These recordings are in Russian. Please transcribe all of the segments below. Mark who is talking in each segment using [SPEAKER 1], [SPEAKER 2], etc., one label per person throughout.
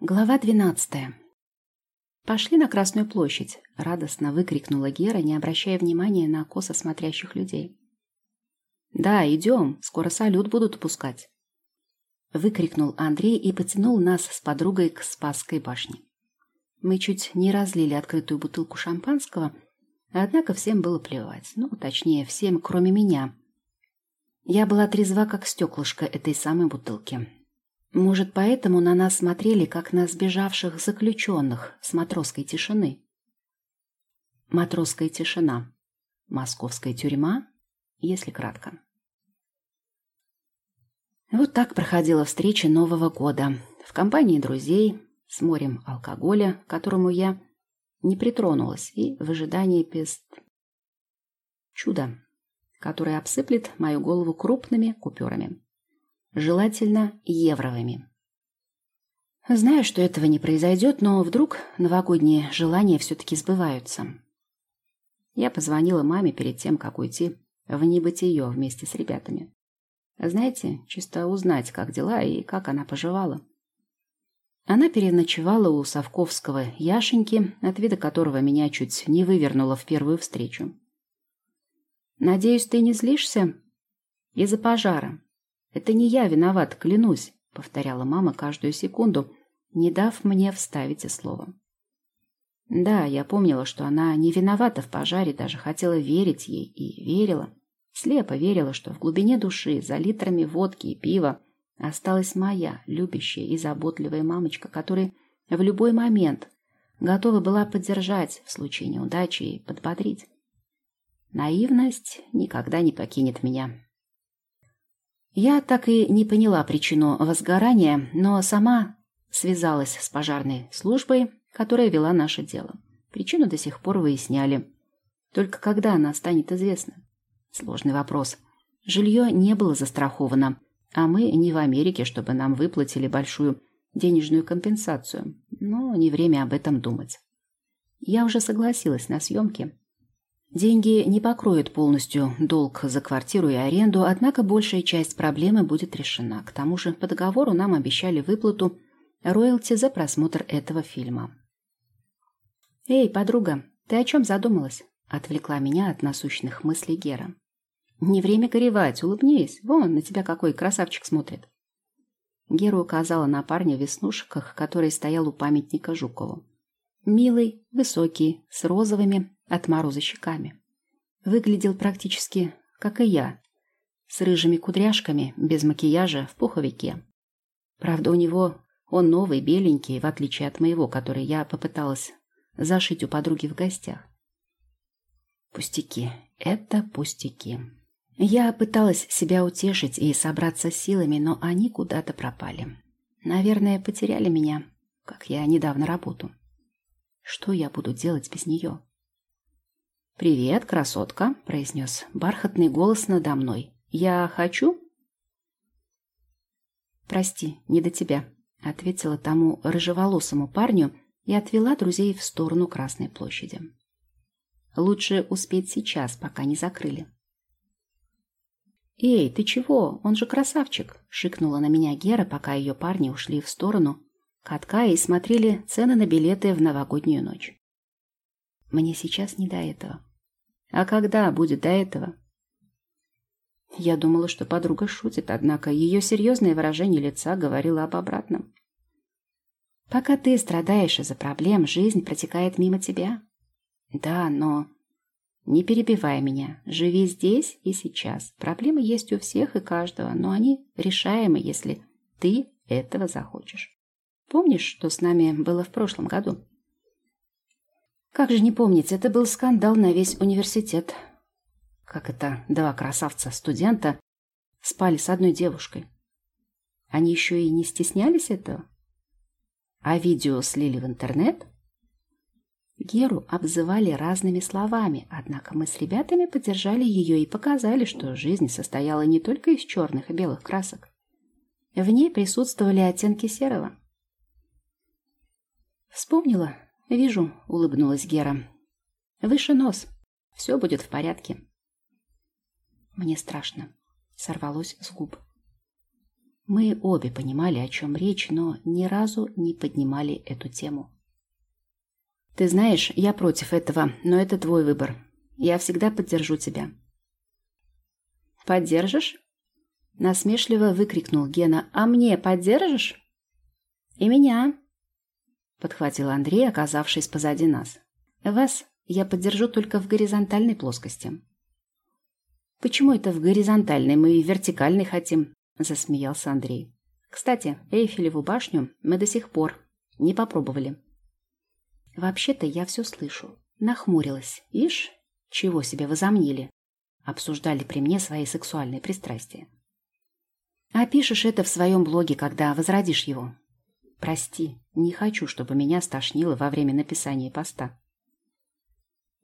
[SPEAKER 1] Глава двенадцатая. «Пошли на Красную площадь!» — радостно выкрикнула Гера, не обращая внимания на косо смотрящих людей. «Да, идем, скоро салют будут пускать!» Выкрикнул Андрей и потянул нас с подругой к Спасской башне. Мы чуть не разлили открытую бутылку шампанского, однако всем было плевать. Ну, точнее, всем, кроме меня. Я была трезва, как стеклышко этой самой бутылки. Может, поэтому на нас смотрели, как на сбежавших заключенных с матросской тишины. Матросская тишина. Московская тюрьма, если кратко. Вот так проходила встреча Нового года. В компании друзей, с морем алкоголя, к которому я не притронулась, и в ожидании пест... Чудо, которое обсыплет мою голову крупными купюрами желательно евровыми. Знаю, что этого не произойдет, но вдруг новогодние желания все-таки сбываются. Я позвонила маме перед тем, как уйти в небытие вместе с ребятами. Знаете, чисто узнать, как дела и как она поживала. Она переночевала у Совковского Яшеньки, от вида которого меня чуть не вывернуло в первую встречу. «Надеюсь, ты не злишься?» «Из-за пожара. «Это не я виноват, клянусь», — повторяла мама каждую секунду, не дав мне вставить и слово. Да, я помнила, что она не виновата в пожаре, даже хотела верить ей и верила. Слепо верила, что в глубине души, за литрами водки и пива, осталась моя любящая и заботливая мамочка, которая в любой момент готова была поддержать в случае неудачи и подбодрить. Наивность никогда не покинет меня. Я так и не поняла причину возгорания, но сама связалась с пожарной службой, которая вела наше дело. Причину до сих пор выясняли. Только когда она станет известна? Сложный вопрос. Жилье не было застраховано, а мы не в Америке, чтобы нам выплатили большую денежную компенсацию. Но не время об этом думать. Я уже согласилась на съемки, Деньги не покроют полностью долг за квартиру и аренду, однако большая часть проблемы будет решена. К тому же по договору нам обещали выплату роялти за просмотр этого фильма. «Эй, подруга, ты о чем задумалась?» — отвлекла меня от насущных мыслей Гера. «Не время горевать, улыбнись. Вон, на тебя какой красавчик смотрит». Гера указала на парня в веснушках, который стоял у памятника Жукову. Милый, высокий, с розовыми от мороза щеками. Выглядел практически, как и я, с рыжими кудряшками, без макияжа, в пуховике. Правда, у него он новый, беленький, в отличие от моего, который я попыталась зашить у подруги в гостях. Пустяки. Это пустяки. Я пыталась себя утешить и собраться силами, но они куда-то пропали. Наверное, потеряли меня, как я недавно работу. Что я буду делать без нее? «Привет, красотка», — произнес бархатный голос надо мной. «Я хочу?» «Прости, не до тебя», — ответила тому рыжеволосому парню и отвела друзей в сторону Красной площади. «Лучше успеть сейчас, пока не закрыли». «Эй, ты чего? Он же красавчик!» — шикнула на меня Гера, пока ее парни ушли в сторону катка и смотрели цены на билеты в новогоднюю ночь. Мне сейчас не до этого. А когда будет до этого? Я думала, что подруга шутит, однако ее серьезное выражение лица говорило об обратном. Пока ты страдаешь из-за проблем, жизнь протекает мимо тебя. Да, но... Не перебивай меня. Живи здесь и сейчас. Проблемы есть у всех и каждого, но они решаемы, если ты этого захочешь. Помнишь, что с нами было в прошлом году? Как же не помнить, это был скандал на весь университет. Как это два красавца-студента спали с одной девушкой. Они еще и не стеснялись этого? А видео слили в интернет? Геру обзывали разными словами, однако мы с ребятами поддержали ее и показали, что жизнь состояла не только из черных и белых красок. В ней присутствовали оттенки серого. «Вспомнила? Вижу», — улыбнулась Гера. «Выше нос. Все будет в порядке». «Мне страшно», — сорвалось с губ. Мы обе понимали, о чем речь, но ни разу не поднимали эту тему. «Ты знаешь, я против этого, но это твой выбор. Я всегда поддержу тебя». «Поддержишь?» Насмешливо выкрикнул Гена. «А мне поддержишь?» «И меня!» Подхватил Андрей, оказавшись позади нас. «Вас я поддержу только в горизонтальной плоскости». «Почему это в горизонтальной? Мы и вертикальной хотим», — засмеялся Андрей. «Кстати, Эйфелеву башню мы до сих пор не попробовали». «Вообще-то я все слышу». Нахмурилась. Ишь, чего себе возомнили. Обсуждали при мне свои сексуальные пристрастия. Опишешь это в своем блоге, когда возродишь его. Прости, не хочу, чтобы меня стошнило во время написания поста.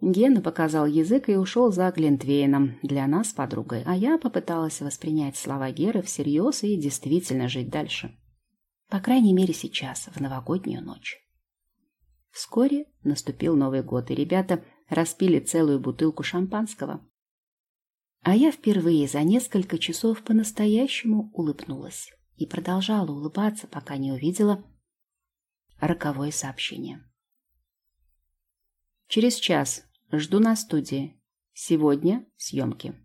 [SPEAKER 1] Гена показал язык и ушел за Глинтвейном для нас подругой, а я попыталась воспринять слова Геры всерьез и действительно жить дальше. По крайней мере сейчас, в новогоднюю ночь. Вскоре наступил Новый год, и ребята распили целую бутылку шампанского. А я впервые за несколько часов по-настоящему улыбнулась и продолжала улыбаться, пока не увидела роковое сообщение. Через час жду на студии. Сегодня съемки.